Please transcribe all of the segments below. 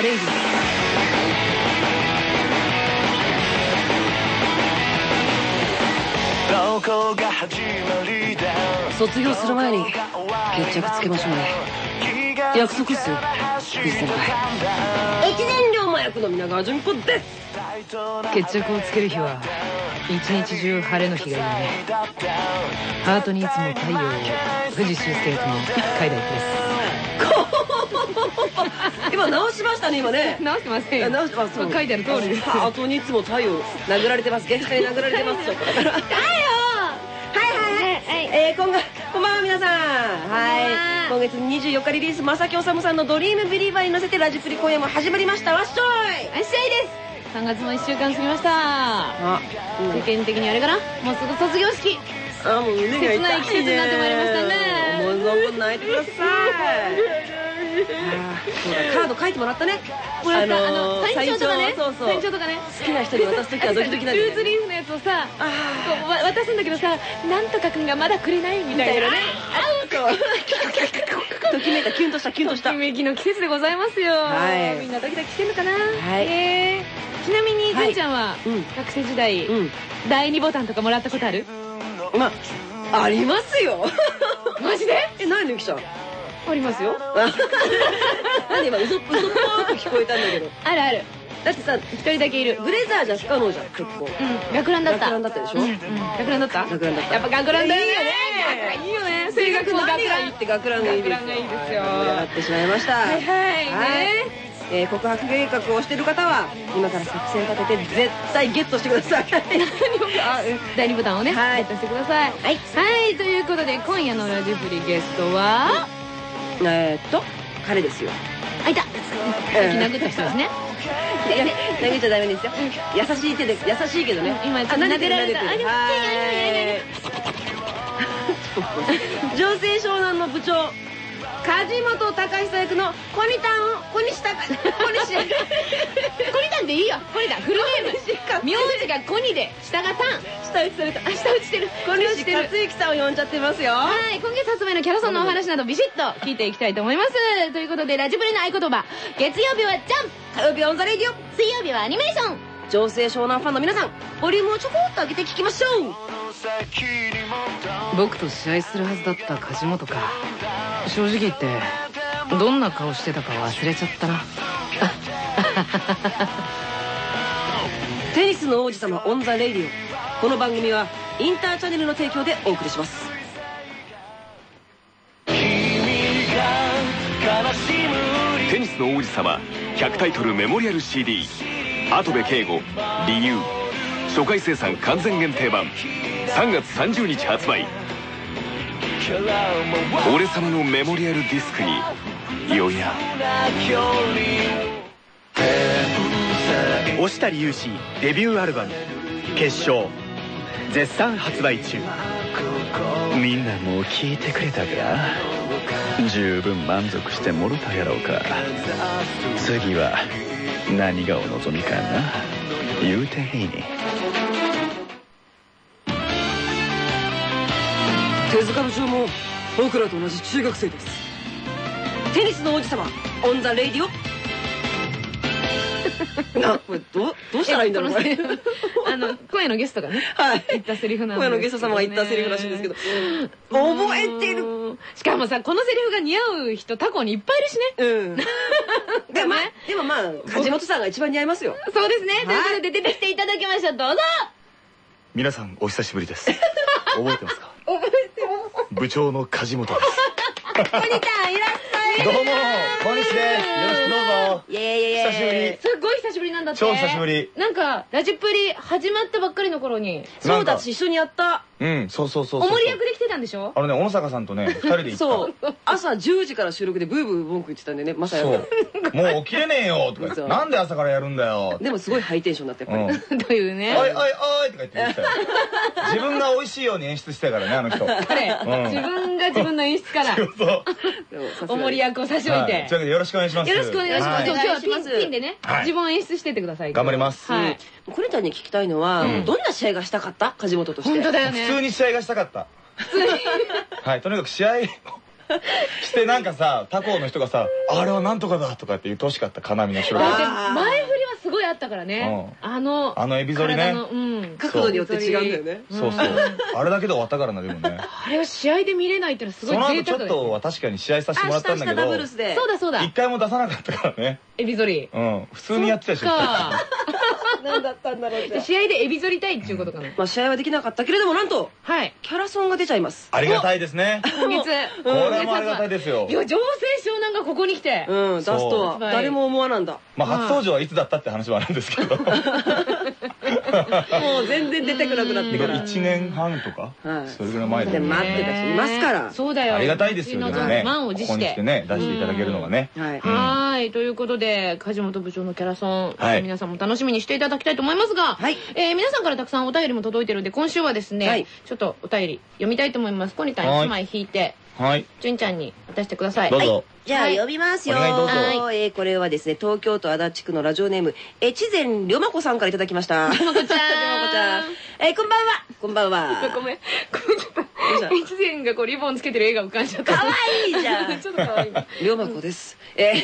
ザ・レイディ卒業する前に決着つけましょうね。約束っすよ。藤先輩越前龍馬役の皆川淳子です。決着をつける日は一日中晴れの日がいいねハートにいつも太陽を藤修介役の海大です今直しましたね今ね。直してませんよ。直しあそう書いてある通りです。ハートにいつも太陽殴られてます。ゲストに殴られてます。ちょっとだからはいはい。はい、えー、こんがこんばんは皆さん。はい。今月24日リリース正木治さんの「ドリームビリーバー」に乗せてラジプリ今夜も始まりました。わっしょい。あっしゃいです。3月も1週間過ぎました。あ、世間的にあれかな？もうすぐ卒業式。あもう胸が痛い切ない季節になってまいりましたね。思う存分泣いてくださいカード書いてもらったね。もらった、ああのサイン帳とかね。そうそう。サイン帳とかね。好きな人に渡す時はドキドキなんだよね。ルーズリーフのやつをさ渡すんだけどさなんとかくんがまだくれないみたいなね。そうときめいたキュンとしたキュンとした。ときめきの季節でございますよ、はい。みんなドキドキしてんのかな、はい。えーちなみにはい。くんちゃんはうん。学生時代、うん。第2ボタンとかもらったことある？まあありますよ。マジで？え何ゆきちゃんありますよ何今嘘嘘っぽく聞こえたんだけどあるあるだってさ一人だけいるブレザーじゃ不可能じゃん結構うん学ランだった学ランだったでしょう学ランだった学ランだったやっぱ学ランだよねいいよね学ランいいよね声楽の学ランって学ランがいいですよ上がってしまいましたはいはいねえー告白計画をしてる方は今から作戦立てて絶対ゲットしてください第2ボタンをね、はいゲットしてください。はいはい、ということで、今夜のラジフリゲストは、えーっと彼ですよ。あ、いた。えーさっき殴った人ですね。いや投げちゃダメですよ。優しい手で優しいけどね。今ちょっとあ撫でられた。あはい。城成湘南の部長梶本貴久役のコニタン小西隆小西コニタンでいいよ。コニタン、フルネーム。名字がコニで、下がタン。舌打ちされたあ、舌打ちしてる。小西してる克之さんを呼んじゃってますよはい、今月発売のキャラソンのお話などビシッと聞いていきたいと思います。ということで、ラジプリの合言葉、月曜日はジャン火曜日は on the Radio 水曜日はアニメーション城成湘南ファンの皆さんボリュームをちょこっと上げて聞きましょう僕と試合するはずだった梶本か正直言ってどんな顔してたか忘れちゃったな。テニスの王子様 on the Radio この番組はインターチャネルの提供でお送りします。テニスの王子様100タイトルメモリアル CD 跡部景吾理由。初回生産完全限定版。3月30日発売俺様のメモリアルディスクによや。押谷勇志デビューアルバム「決勝」絶賛発売中。みんなもう聞いてくれたか？十分満足してもろたやろうか。次は何がお望みかな？言うてへいに手塚部長も僕らと同じ中学生です。テニスの王子様 on the Radio。なこれどうどうしたらいいんだろうこれ。あの今夜のゲストがねはい。言ったセリフなんです今夜のゲスト様が言ったセリフらしいんですけど。覚えてるる。しかもさこのセリフが似合う人他校にいっぱいいるしね。うん。でもまあでもまあ梶本さんが一番似合いますよ。そうですね、はい。ということで出てきていただきましょうどうぞ。皆さんお久しぶりです。覚えてますか？部長の梶本です どうも小西ですよろしくどうぞ。久しぶり。すっごい久しぶりなんだって。超久しぶり。なんかラジプリ始まったばっかりの頃にそうだ私一緒にやった。うんそうそうそうおそう。守り役で来てたんでしょ？あのね小野坂さんとね二人で行った。そう。朝10時から収録でブーブー文句言ってたんでねまさやそがうもう起きれねえよとか言って。なんで朝からやるんだよ。でもすごいハイテンションだったうんやっぱり。という ね。おいおいおいとか言って自分が美味しいように演出してたからねあの人。彼、うん。自分が自分の演出から。お守り役を差し置いて、はい。というわけでよろしくお願いします。よろしくお願いします。は今日はピンお願いしますピンでね、はい。自分を演出してってください。頑張ります。はい。これちゃんに聞きたいのは、うん。どんな試合がしたかった？梶本として。本当だよね。普通に試合がしたかった。はい。とにかく試合 してなんかさ他校の人がさ「あれはなんとかだ」とかって言ってほしかった。金網の白だってがあー前振りごいあったからね。うあのあのエビ反りね。うん。角度によって違うんだよね。そうそう。あれだけで終わったからなでもね。あれを試合で見れないってのはすごいその後ちょっとは確かに試合させてもらったんだけダブルどスで。そうだそうだ。一回も出さなかったからね。エビ反り。うん。普通にやってたでしょ。そっか何だったんだろうで試合でエビ反りたいっていうことかな。まあ試合はできなかったけれどもなんとはい。キャラソンが出ちゃいます。ありがたいですね。今月。これはもうありがたいですよ。いや女性湘南がここに来て。うん出すとは誰も思わなんだ。まあ初登場はいつだったって話はあるんですけど。もう全然出てくなくなってから。1年半とか？はい。それぐらい前だで待ってた人いますから。そうだよ。ありがたいですようちのでもね。満を持して。ここに来てね出していただけるのがね。はい。はーい。ということで梶本部長のキャラソン、はい。皆さんも楽しみにしていただきたいと思いますが、はい。えー皆さんからたくさんお便りも届いてるんで今週はですね、はい。ちょっとお便り読みたいと思います。コニタンはい1枚引いてはい。純ちゃんに渡してください。どうぞ。じゃあはい。読みますよ。お願いどうぞ。えーこれはですね、東京都足立区のラジオネーム、越前りょまこさんからいただきました。りょまこちゃん。ちゃん。えーこんばんは。こんばんは。ごめん。越前がこうリボンつけてる絵が浮かんじゃった。かわいいじゃん。ちょっとかわい。いりょまこです。えー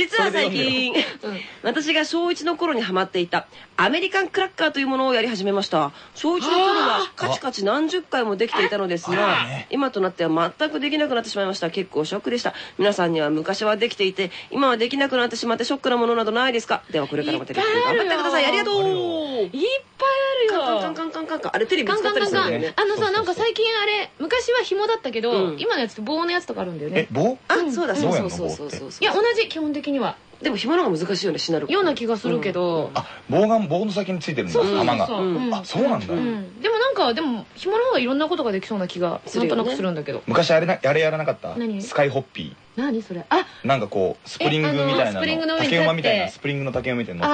実は最近、私が小1の頃にハマっていたアメリカンクラッカーというものをやり始めました。小1の頃はカチカチ何十回もできていたのですが、今となっては全くできなくなってしまいました。結構ショックでした。皆さんには昔はできていて、今はできなくなってしまってショックなものなどないですか？ではこれからもテレビで頑張ってください。ありがとう。いっぱいあるよ。カンカンカンカンカンカンあれテレビカン使ったりするんだよね。あのさなんか最近あれ昔は紐だったけど、うん。今のやつって棒のやつとかあるんだよえね棒？あ、そうだ、そうそうそうそう。いや同じ。基本的には。でも紐の方が難しいよね、しなる。ような気がするけど、あ棒が棒の先についてるんだ玉がそう、う。ん。あそうなんだ。うん。でもなんかでも紐の方がいろんなことができそうな気がなんとなくするんだけど。昔あれなあれやらなかった？何？スカイホッピ何？それ？あ！ーなんかこうスプリングみたいえあのスプリングなの竹馬みたいなスプリングの竹馬みたいな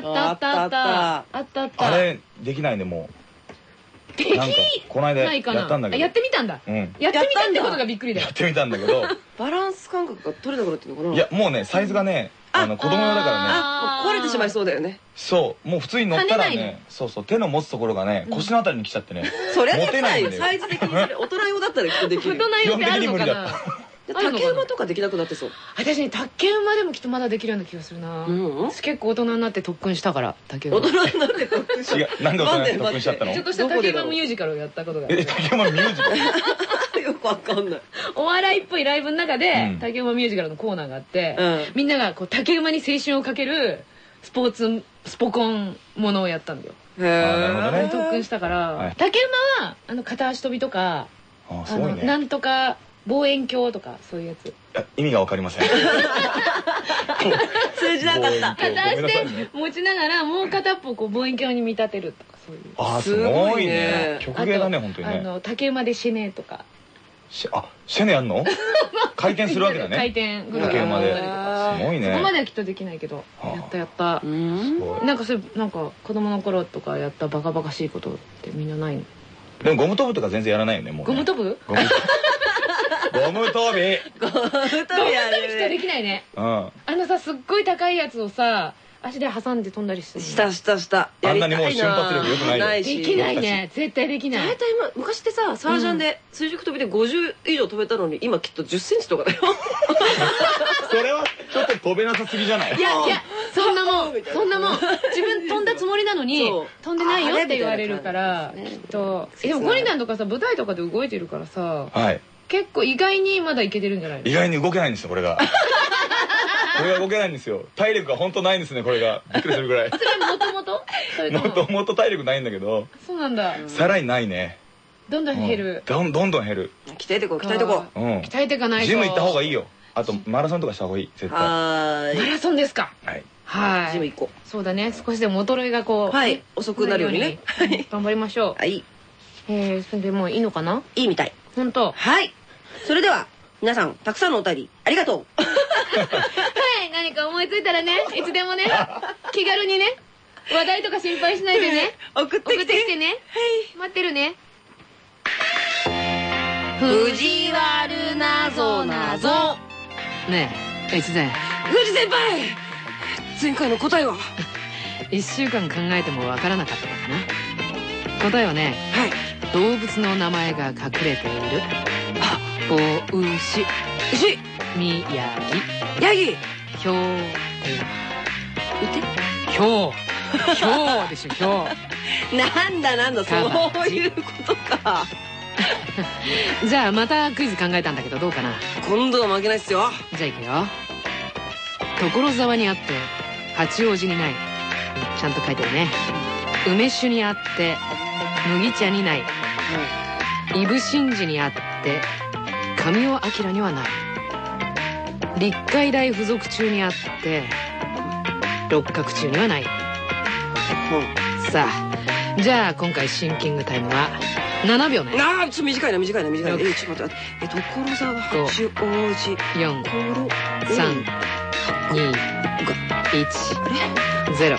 の乗ってあったあった。あったあった。あったあれできないねもできなんかこの間やったんだけど。あやってみたんだ。うん。やってみたってことがびっくりだ。よやってみたんだけど。バランス感覚が取れなくなってるのかな？いやもうねサイズがねあの子供用だからね。壊れてしまいそうだよね。そう。もう普通に乗ったら跳ねそうそう手の持つところがね腰のあたりに来ちゃってね。そりゃで持てきないよ。サイズ的にそれ、大人用だったらきっとでき大る。よ。人用ってあるのかな？竹馬とかできなくなってそう。私ね竹馬でもきっとまだできるような気がするな、うん私結構大人になって特訓したから竹馬。大人になって特訓し違う。なんで大人に特訓しちゃったの？ちょっとした竹馬ミュージカルをやったことがある。え竹馬ミュージカル？よくわかんない。お笑いっぽいライブの中で、うん。竹馬ミュージカルのコーナーがあって、うん。みんながこう竹馬に青春をかけるスポーツスポコンものをやったんだよ。へなるほどね。特訓したから、はい。竹馬はあの片足跳びとかあすあね。のなんとか望遠鏡とかそういうやつ。いや意味がわかりません。通じなかった。片足なさいねで持ちながらもう片っぽこう望遠鏡に見立てるとかそういう。あーすすごいね。ね曲芸だね本当にあねの竹馬でシェネとか。しあシェネやんの？回転するわけだね。回転ぐるぐる竹馬で。回すごいね。そこまではきっとできないけどはあ。やったやった。うん。すごい。なんかそういうなんか子供の頃とかやったバカバカしいことってみんなないの？でもゴム跳ぶとか全然やらないよねもうね。ゴム跳ぶゴムゴム跳び。ゴム跳びしかで。きないね。うん。あのさすっごい高いやつをさ足で挟んで飛んだりするの。したしたした。あんなにもう瞬発力良くないよ。ないし。できないね。絶対できない。大体今昔ってさサージャンで垂直跳びで50以上飛べたのに今きっと1 0ンチとかだよ。それはちょっと飛べなさすぎじゃない？いやいやそんなもん そんなもん。自分飛んだつもりなのに飛んでないよって言われるからきっと。でもゴリランとかさ舞台とかで動いてるからさはい結構意外にまだいけてるんじゃない意外に動けないんですよこれが。これが動けないんですよ。体力が本当ないんですねこれが。びっくりするぐらい。それはもともと？もっとも？もっと体力ないんだけど。そうなんだ。さらにないね。どんどん減る。どんどんどん減る。鍛えてこう鍛えてこう。うん。鍛えていかないと。ジム行った方がいいよ。あとマラソンとかした方がいい。絶対。マラソンですか？い。はい。ジム行こそうだね。少しでも衰えがこうはい。遅くなるようにね。頑張りましょう。はい。えーそれでもういいのかな？いいみたい。本当。はいそれでは皆さんたくさんのお便りありがとう。はい何か思いついたらねいつでもね 気軽にね話題とか心配しないでね送って送っきててきてね待ってるね。藤原なぞなぞねえ越前藤先輩前回の答えは？1週間考えてもわからなかったからな。答えはねはい。動物の名前が隠れているお牛牛宮城ヤギひょうう。ひょう。ひょうでしょひょてなんだなんだそういうことか。う じゃあまたクイズ考えたんだけどどうかな？今度は負けないっすよ。じゃあいくよ。所沢にあって八王子にない。ちゃんと書いてるね。梅酒にあって麦茶にない。伊武神寺にあって神尾明にはない。立海大附属中にあって六角中にはない。さあじゃあ今回シンキングタイムは7秒ねなあちょっと短いな短いな短いな。えちょっと待って。え所沢八王子4ころ3 2 1 0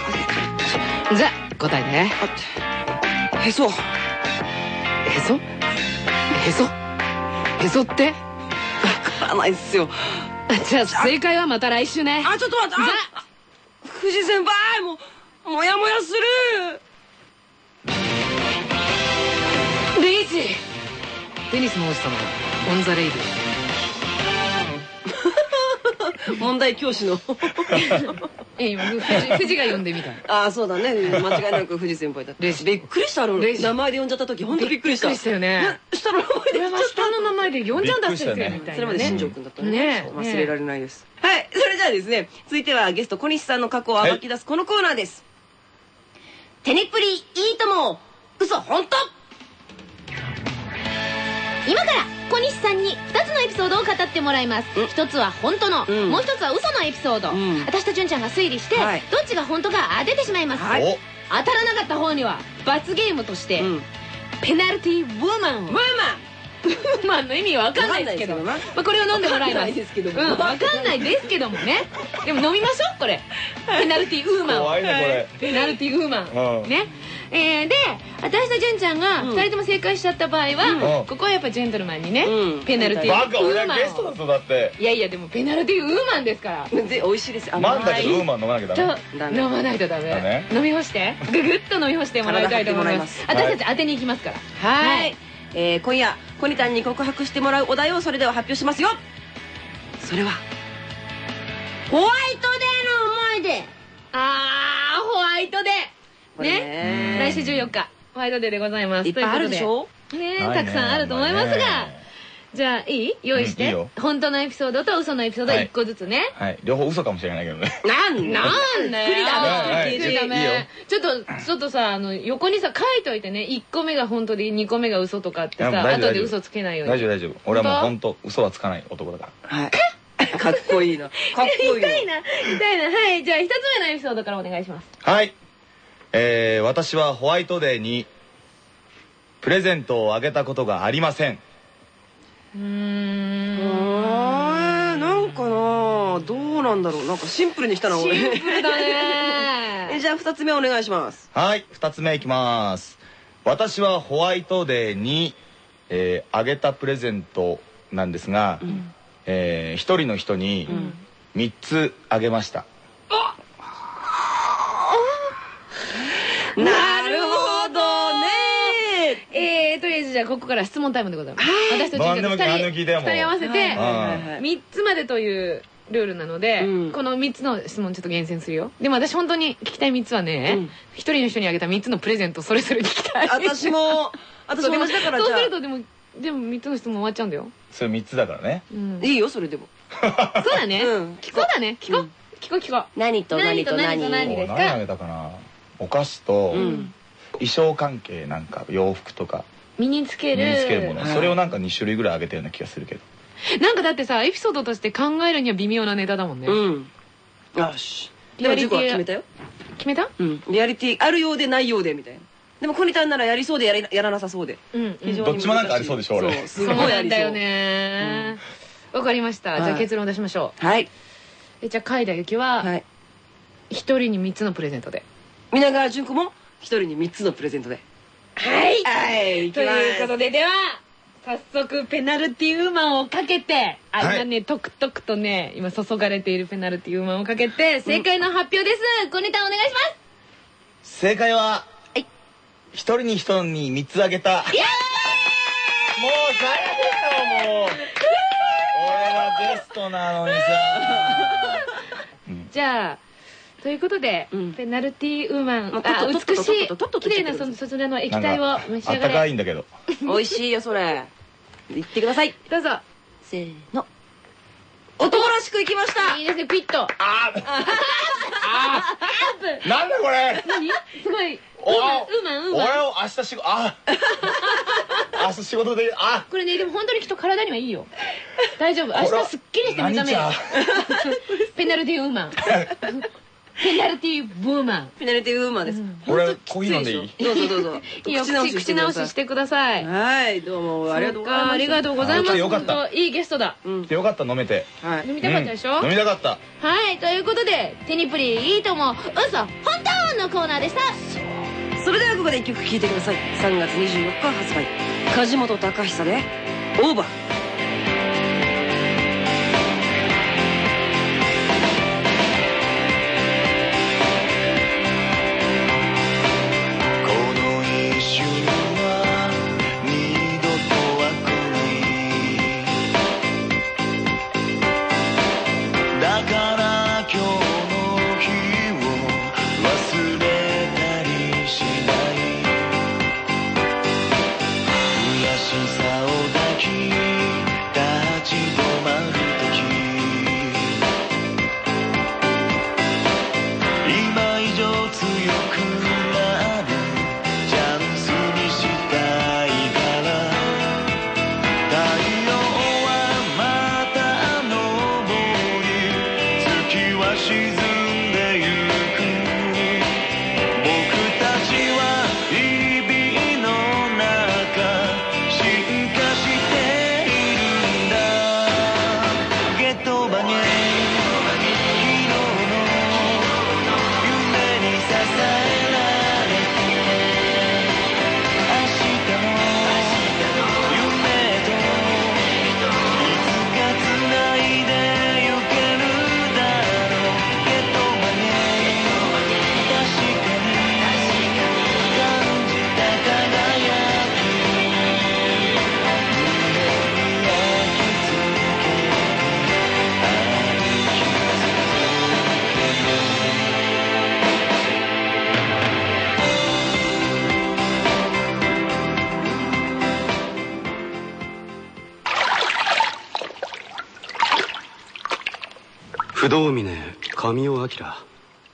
じゃあ答えて。あってへそ。へそ？へそ？へそって？わからないっすよ。じゃあ正解はまた来週ね。あちょっと待ってあ藤先輩もうもやもやする。リーチテニスの王子様オンザレイディ問題教師の。え今ふ藤藤が呼んでみたああそうだね。間違いなく藤先輩だびっくりしたあ名前で呼んじゃった時本当びっくりした。びっくりした。よね。下の名前で呼んじゃっ下の名前で呼んじゃうんだ先生みたいなね。それまで新庄君だったのねそう忘れられないです。はい。それじゃあですね続いてはゲスト小西さんの過去を暴き出すこのコーナーです。テニプリいいとも。嘘本当？今から小西さんに2つの語ってもらいます。うん。1つは本当の、うん。もう1つは嘘のエピソード、うん。私と純ちゃんが推理して、はい。どっちが本当か当ててしまいます、はい。お当たらなかった方には罰ゲームとして、うん。ペナルティーウーマンを。まあウーマンの意味わかんないですけど。わかんないですけどな。まあ、これを飲んでもらいわかんないますですけど。もうん、わかんないですけどもね。でも飲みましょうこれ。ペナルティーウーマン。を怖いねペナルティーウーマン、うん。ね。えー、で私と純ちゃんがうん。2人とも正解しちゃった場合は、うん。ここはやっぱジェントルマンにね、うん。ペナルティーウバカ俺はーマンをゲストだぞだって。いやいやでもペナルティーウーマンですから。で美味しいです。マンだけどウーママン飲まなきゃダメ。飲まないとダメ。飲み干して。ググッと飲み干してもらいたいと思います。私たち当てに行きますから。はい、はいえー今夜コニタンに告白してもらうお題をそれでは発表しますよ。それはホワイトデーの思い出。あーホワイトデー。ね。ね。来週14日。ホワイトデーでございます。いっぱいあるでしょ？ねないねたくさんあると思いますが、じゃあいい？用意して、うんいいよ。本当のエピソードと嘘のエピソードはい。1個ずつね、はい。両方嘘かもしれないけどね。なんなん？だよ作りだはい。作りダメい。いよ。ちょっとちょっとさあの横にさ書いといてね。1個目が本当で2個目が嘘とかってさ後で嘘つけないように。大丈夫大丈夫。俺はもう本当嘘はつかない男だから。はい。かっこいいなかっこいいな痛いな。痛いな。はい。じゃあ1つ目のエピソードからお願いします。はい。えー、私はホワイトデーにプレゼントをあげたことがありませんうーあーなんかなどうなんだろう。なんかシンプルにしたな俺。シンプルだ えねじゃあ二つ目お願いします。はい2つ目いきます。私はホワイトデーに、えーあげたプレゼントなんですが、えー一人の人に3つあげました、なるほゃあここから質問タイムでございます。私と何でも純ちゃん何でも聞いてよも。う2人合わせてはいはいはい3つまでというルールなので、うん。この3つの質問ちょっと厳選するよ。でも私本当に聞きたい3つはね、うん。一人の人にあげた3つのプレゼントそれぞれ聞きたい。私も私も同じだからそうするとでもでも3つの質問終わっちゃうんだよ、それ3つだからね。うん。あいいよそれでも。そうだね、うん。聞こうだね。聞こう、うん聞こう聞こう。何と何と何何と何。ですか何あげたかなお菓子と、うん衣装関係なんか洋服とか身につける。身につけるもの、はい。それをなんか2種類ぐらいあげたような気がするけど。なんかだってさエピソードとして考えるには微妙なネタだもんね、うん。よし。でも塾は決めたよ。決めた？うん。リアリティあるようでないようでみたいな。でもコニタンならやりそうでやりやらなさそうで。うん非常にどっちもなんかありそうでしょ俺。そう。すそう。ごいありだよね。わ、かりました、じゃはいあ結論出しましょはい、うえじゃあ海田ゆきははい、一人に3つのプレゼントで。皆川純子も一人に三つのプレゼントではい。はいということででは早速ペナルティーウーマンをかけてあはい。今ね、とくとくとね今注がれているペナルティーウーマンをかけて正解の発表です、小ネタお願いします。正解は1人に1人に3つあげた。もう最悪だよもう。がゲストなのにさ。じゃあということで、うん。ペナルティーウーマン、まあ美しい綺麗なそそちらの液体を召し上があったかいれんだけど美味しいよそれ言ってくださいどうぞせーの男らしくいきましたいいですねピッとあなんだこれ何すごいウおーマンウーマンウーマン俺を明日仕事あ明日仕事であこれねでも本当にきっと体にはいいよ大丈夫明日すっきりして目覚める何ペナルティーウーマンペナルティーブーマン。ペナルティーウーマンです。俺コーヒー飲んでいい？どうぞどうぞ。いいよ口口直ししてください。はいどうも。ありがとうございます。ありがとうございます。あよかった。本当いいゲストだ。うん。よかった飲めて。はい。飲みたかったでしょ、うん。飲みたかった。はいということで「テニプリいいとも嘘本当!」のコーナーでした。それではここで一曲聴いてください。3月24日発売。梶本隆久で「オーバー」か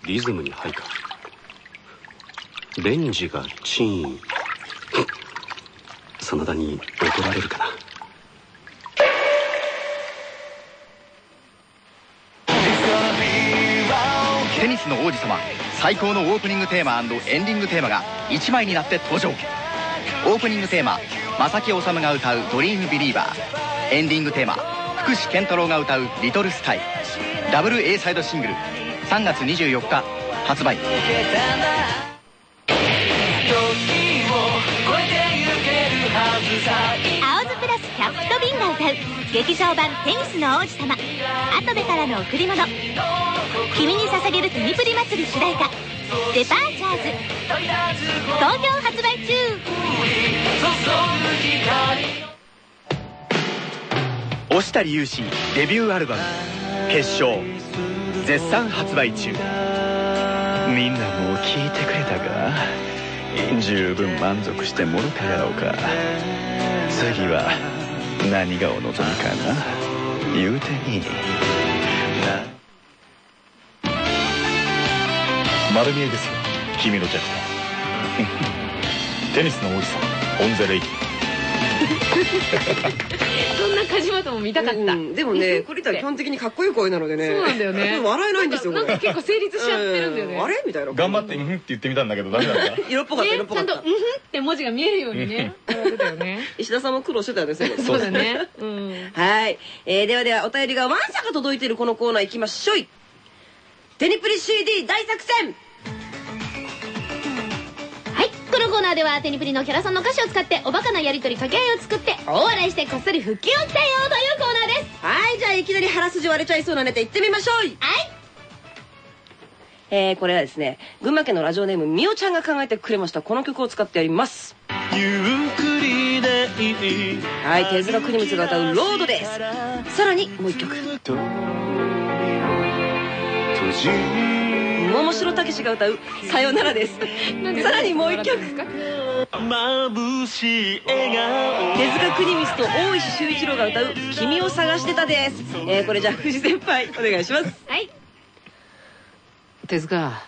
リズムに配下レンジがチーン。真田に怒られるかな。テニスの王子様。最高のオープニングテーマエンディングテーマが1枚になって登場。オープニングテーマ正木治が歌う「ドリームビリーバー」エンディングテーマ福士健太郎が歌う「リトルスタイ」ダブル A サイドシングル。3月24日発売。青ズプラスキャップとビンが歌う劇場版「テニスの王子様」後部からの贈り物。君に捧げるテニプリ祭り主題歌「デパーチャーズ」好評発売中。忍足侑士デビューアルバム「決勝」絶賛発売中。みんなもう聞いてくれたか？十分満足してもろたやろうか？次は何がお望みかな？言うてみ。な丸見えですよ君の弱点 テニスの王子様 on the Radio。そんな梶本も見たかった、うんでもね 栗田は基本的にかっこいい声なのでね。そうなんだよね。笑えないんですよこれ。なんか結構成立しちゃってるんだよね。うあれみたいな。頑張って「うん」って言ってみたんだけどダメだった。色っぽかった色っぽかった。ねちゃんと「うんふん」って文字が見えるようにね。やってたよね石田さんも苦労してたよね。そういえばそうだね。うん。はい、えー、ではではお便りがわんさか届いているこのコーナー行きましょい。テニプリ CD 大作戦はいこのコーナーではテニプリのキャラソンの歌詞を使っておバカなやりとり掛け合いを作って大笑いしてこっそり腹筋を鍛えようというコーナーです。はいじゃあいきなり腹筋割れちゃいそうなネタ行ってみましょう。はい。えー、これはですね群馬県のラジオネームみおちゃんが考えてくれました。この曲を使ってやります。ゆっくりではい手塚国光が歌う「ロード」です。さらにもう一曲桃城武史が歌う「さよなら」です。さらにもう一曲。眩しい笑顔。手塚国光と大石修一郎が歌う「君を探してた」です、えーこれじゃあ藤先輩お願いします。はい。手塚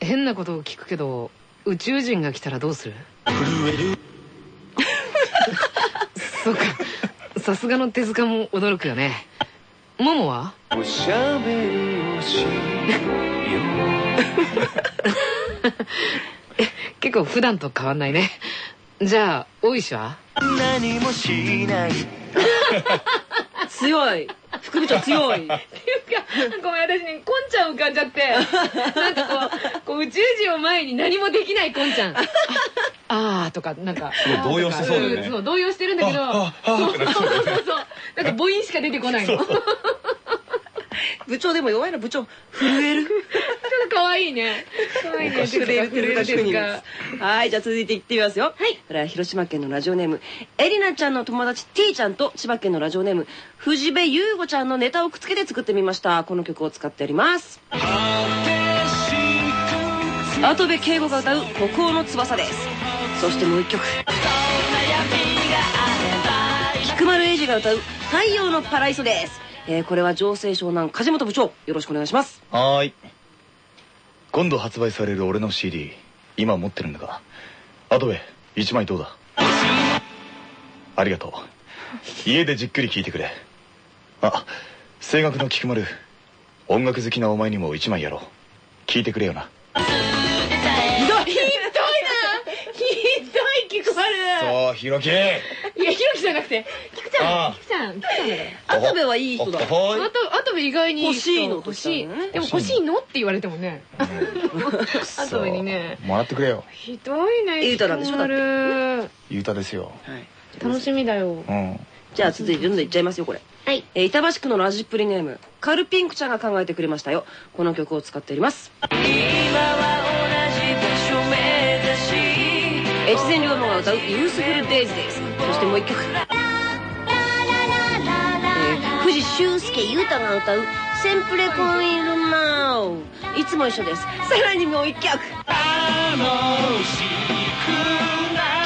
変なことを聞くけど宇宙人が来たらどうする？そうか。さすがの手塚も驚くよねモモは？おしゃべりをしよ 結構普段と変わんないね。じゃあ大石は？う何もしない。強い。副部長強い。っていうかごめん私ねこんちゃん浮かんじゃって。なんかこうこう宇宙人を前に何もできないこんちゃん。ああーとかなんか。動揺してそうだよね。んそう動揺してるんだけど。そうそうそうそう。なんか母音しか出てこないの部長でも弱いな部長震える。と可愛いね。可愛いね。震える手塚国光はいじゃあ続いていってみますよ。はい。これは広島県のラジオネーム。エリナちゃんの友達 T ちゃんと千葉県のラジオネーム。藤部優吾ちゃんのネタをくっつけて作ってみました。この曲を使っております。跡部圭吾が歌う「北欧の翼」です。そしてもう一曲。菊丸英二が歌う「太陽のパライソ」です、えーこれは情勢湘南梶本部長よろしくお願いします。はーい。今度発売される俺の CD 今持ってるんだが。あとで1枚どうだ？ありがとう。家でじっくり聴いてくれ。あ声楽の菊丸音楽好きなお前にも1枚やろう。聴いてくれよな。ひどいひどいな。ひどい菊丸。そうひろき。いやひろきじゃなくて菊ちゃああん菊ちゃん菊ちゃんだから跡部はい。い人だほいあと、あと意外に欲しいの？と欲しい。でも欲しいの？って言われてもね。あとにね。もらってくれよ。ひどいね。いい歌なんでしょ？だって。って。ゆうたですよ。はい。楽しみだよ。うん。じゃあ続いてどんどんいっちゃいますよこれ。はい。えー板橋区のラジプリネームカルピンクちゃんが考えてくれましたよ。この曲を使っております。越前龍馬が歌う「ユースフルデイズ」です。そしてもう一曲、えー、藤修介裕太が歌う「センプレコンイルマウ」いつも一緒です。さらにもう一曲。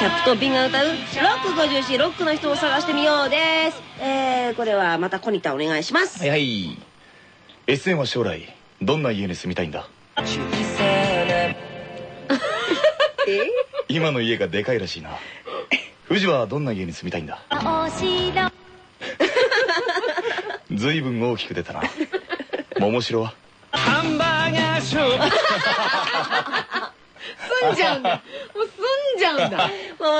キャプトンビンが歌う「ロック54ロックの人を探してみよう」です。えー、これはまたコニタお願いします。はいはい。SN は将来どんな家に住みたいんだ？え？今の家がでかいらしいな。藤はどんな家に住みたいんだ？ずいぶん大きく出たな。桃城は？ハンバーガーショップ住んじゃうんだ。もう住んじゃうんだ。も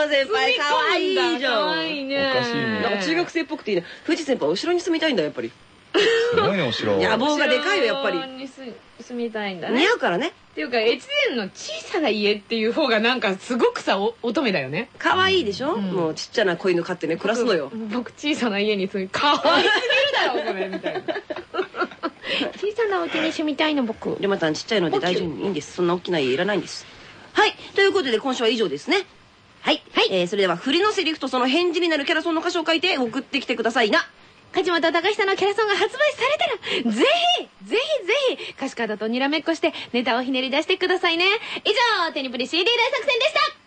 う先輩かわいいじゃん。かわいいね。おかしいね。なんか中学生っぽくていいね。藤先輩お城に住みたいんだやっぱりすごいねお城。野望がでかいよやっぱり。住住みたいんだね。似合うからね。っていうか、越前の小さな家っていう方がなんかすごくさ、お乙女だよね。可愛いでしょ、ん。もうちっちゃな子犬飼ってね暮らすのよ。僕小さな家に住み、かわいすぎるだろ、これ、みたいな。小さなお家に住みたいの、僕。でまたちっちゃいので大丈夫？いいんです。そんな大きな家いらないんです。はい。ということで今週は以上ですね。はい、はい。えー、それでは振りのセリフとその返事になるキャラソンの歌詞を書いて送ってきてくださいな梶本隆久のキャラソンが発売されたら、ぜひ、ぜひぜひ、歌詞カードとにらめっこして、ネタをひねり出してくださいね。以上、テニプリ CD 大作戦でした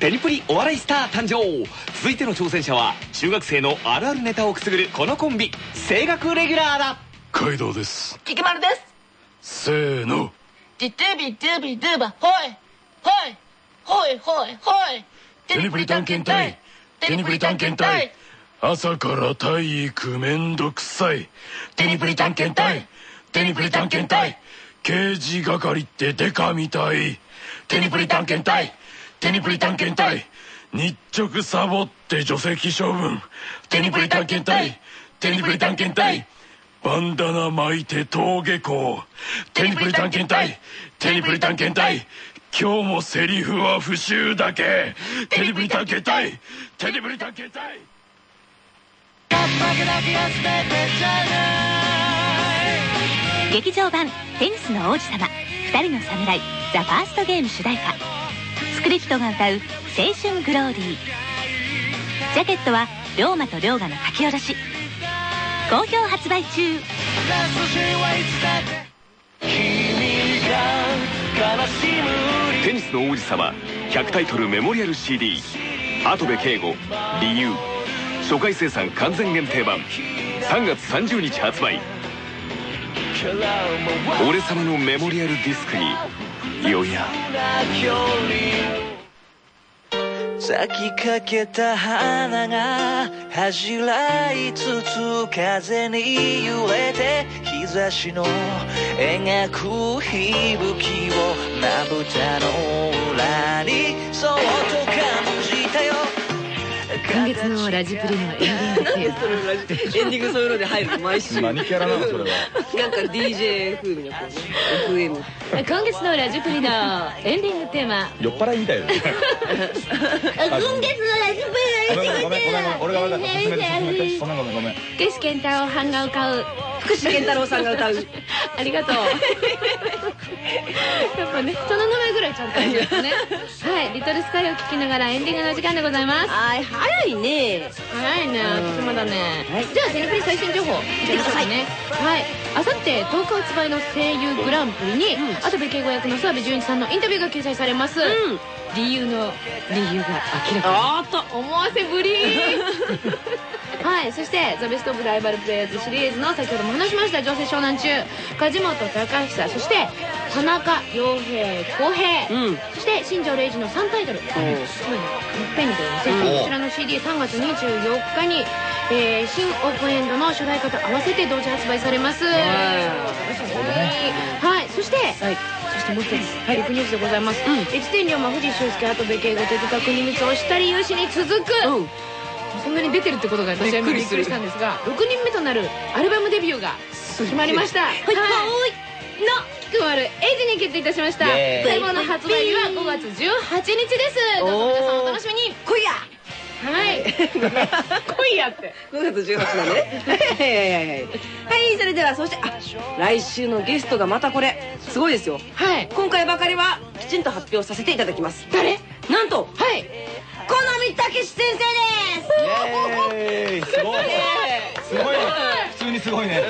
テニプリお笑いスター誕生続いての挑戦者は中学生のあるあるネタをくすぐるこのコンビ声楽レギュラーだカイドウですキキマルです。せーのディドゥビドゥビドゥバ、ほい、ほい、ほいほいほい。テニプリ探検隊テニプリ探検隊朝から体育めんどくさい。テニプリ探検隊テニプリ探検隊刑事係ってデカみたい。テニプリ探検隊テニプリ探検隊日直サボって除籍処分。テニプリ探検隊テニプリ探検隊バンダナ巻いて登下校。テニプリ探検隊テニプリ探検隊今日もセリフは不習だけ。テニプリ探検隊テニプリ探検隊劇場版「テニスの王子様。2人の侍。ザ・ファーストゲーム主題歌。スクリプトが歌う「青春グローリー」ジャケットは龍馬と龍河の書き下ろし。好評発売中。テニスの王子様100タイトルメモリアル CD 跡部圭吾理由。初回生産完全限定版。3月30日発売。俺様のメモリアルディスクによや咲きかけた花が恥じらいつつ風に揺れて日差しの描く息吹をまぶたの裏にそっと今月のラジプリのエンディングテーマ。それエンディングそういうので入るの毎週何キャラなのそれは。なんか DJ 風味のこうね。FM 今月のラジプリのエンディングテーマ酔っ払いみたいだね今月のラジプリのごめん。ごめん。ごめん俺が悪かった。進めごめんごめんごめん健太郎版が歌う福士健太郎さんが歌うありがとうやっぱねその名前ぐらいちゃんとあるんですねはい「リトルスカイ」を聴きながらエンディングの時間でございますはい早いね。早いねあっという間だね、じゃあテレプリ最新情報。い。ってください。ねはい。あさって10日発売の声優グランプリに跡部敬吾役の諏訪部純一さんのインタビューが掲載されます、理由の理由が明らかに。あーっと思わせぶり はいそして「ザ・ベスト・オブ・ライバル・プレイヤーズ」シリーズの先ほども話しました女性湘南中梶本隆久そして田中陽平浩平、うん。そして新庄礼二の3タイトル。つまりペンに出ますね。こちらの CD3 月24日に、えー新オープンエンドの主題歌と合わせて同時発売されます。はい。そして、そしてもう一つ、ビッグニュースでございます、越天龍馬藤井修介跡部敬吾手塚国光押したり勇士に続く、そんなに出てるってことが私はびっくりしたんですが6人目となるアルバムデビューが決まりました。はい。の菊丸エイジに決定いたしました。イエーイ。最後の発売日は5月18日です。どうぞ皆さんお楽しみに。来いや。はい。来いやって。5月18なんで？ねはいはいはいはい。はい。それではそしてあ来週のゲストがまたこれ。すごいですよ。はい。今回ばかりはきちんと発表させていただきます。誰？なんとはい好みたけし先生です。すごい。すごいね。普通にすごいね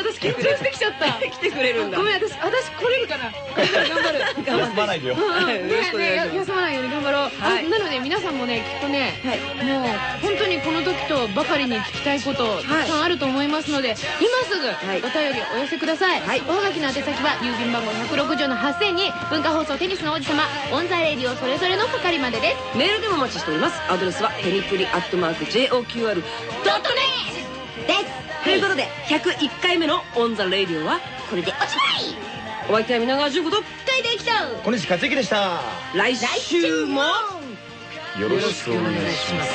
ん私緊張してきちゃった。来てくれるんだ。ごめん私私来れるかな？頑張る。休まないでよ。ねね休まないように頑張ろう、はい。あなので皆さんもねきっとね、もう本当にこの時とばかりに聞きたいことたくさんあると思いますので、今すぐはい。お便りお寄せください、はい。おはがきの宛先は郵便番号160の8000に文化放送テニスの王子様 on the Radio それぞれの係までです。メールでもお待ちしております。アドレスはテニプリアットマーク JOQR ドットネですということで101回目の「 on the Radio」はこれでおしまい。お相手は皆川純子と大できた小西克幸でした。来週も。よろしくお願いします。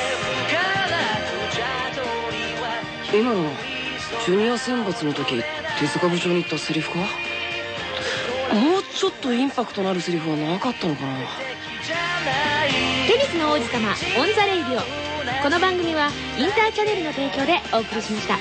今のジュニア選抜の時手塚部長に言ったセリフか？もうちょっとインパクトのあるセリフはなかったのかな？テニスの王子様 on the Radio この番組はインターチャネルの提供でお送りしました。